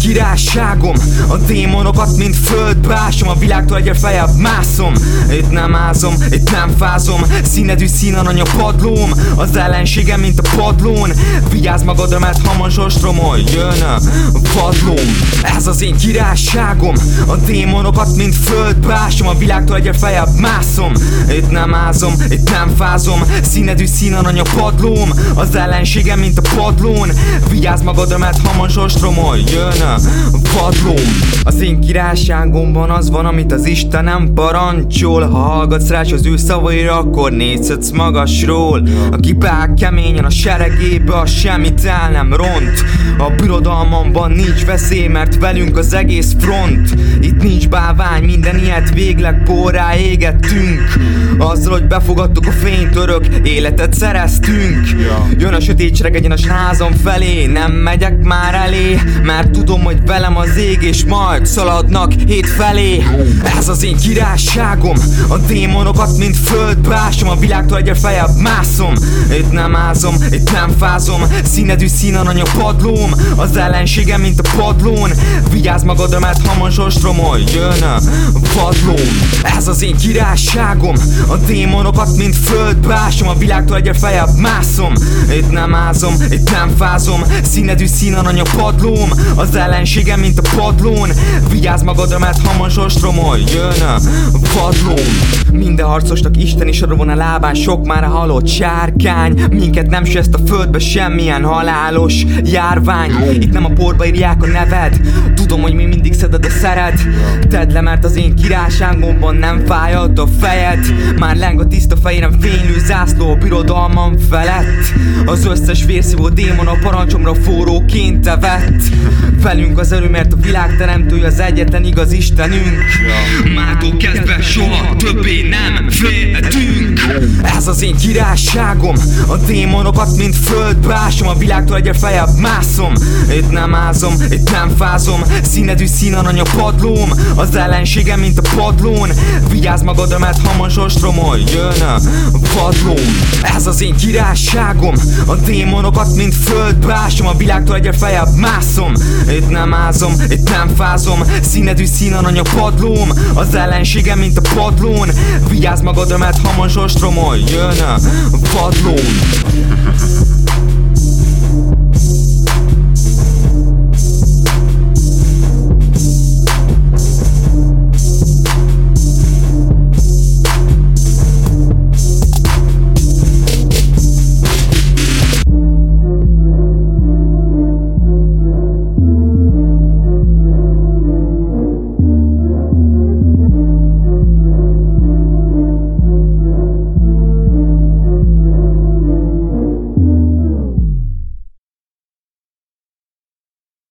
királyságom. A démonokat mind földbe ásom A világtól egyre feljebb mászom. Itt nem ázom, itt nem fázom. Színedű színarany a padlóm Az ellenségem mint a padlón. Vigyázz magadra, mert hamaros romol Jön a padlóm Ez az én királyságom. A démonokat mind földbe ásom A világtól egyre feljebb mászom. Itt nem ázom, itt nem fázom. Színedű színarany a padlóm Az ellenségem mint a padlón. Vigyázz magadra, mert hamaros romol Jön a padlóm Az én királyságomban az van, amit az Istenem parancsol. Ha hallgatsz rá az ő szavaira, akkor nézhetsz magasról. Aki beáll keményen a seregébe, a semmit el nem ront. A birodalmamban nincs veszély, mert velünk az egész front. Itt nincs bávány, minden ilyet végleg porrá égettünk. Azzal, hogy befogadtuk a fényt, örök életet szereztünk. Jön a sötétség egyenes házam felé, nem megyek már elé Mert tudom, hogy velem az ég és majd szaladnak hét felé. Ez az én királyságom A démonokat mind földbe ásom A világtól egyre feljebb mászom. Itt nem ázom, itt nem fázom Színedű színarany a padlóm Az ellenségem mint a padlón. Vigyázz magadra, mert hamaros romol Jön a padlóm Ez az én királyságom A démonokat mind földbe ásom A világtól egyre feljebb mászom. Itt nem ázom, itt nem fázom Színedű színarany a padlóm Az ellenségem mint a padlón. Vigyázz magadra, mert hamaros romol Jön a padlóm Minden harcosnak Isten is van a lábán Sok már a halott sárkány. Minket nem ezt a földbe semmilyen halálos járvány. Itt nem a porba írják a neved. Tudom, hogy mi mindig szeded a szered Tedd le, mert az én királyságomban nem fájad a fejed. Már leng a tiszta fejérem fénylő zászló a birodalmam felett. Az összes vérszívó démon a parancsomra forróként evett Velünk az mert a világ teremtője az egyetlen igaz Istenünk. Mától kezdve az én királyságom. A démonokat mind földbe ásom A világtól egyre feljebb mászom. Itt nem ázom, itt nem fázom Színedű színarany a padlóm Az ellenségem mint a padlón. Vigyázz magadra, mert hamaros romol Jön a padlóm Ez az én királyságom. A démonokat mind földbe ásom A világtól egyre feljebb mászom. Itt nem ázom, itt nem fázom Színedű színarany a padlóm Az ellenségem mint a padlón. Vigyázz magadra, mert hamaros romol Jön a padlóm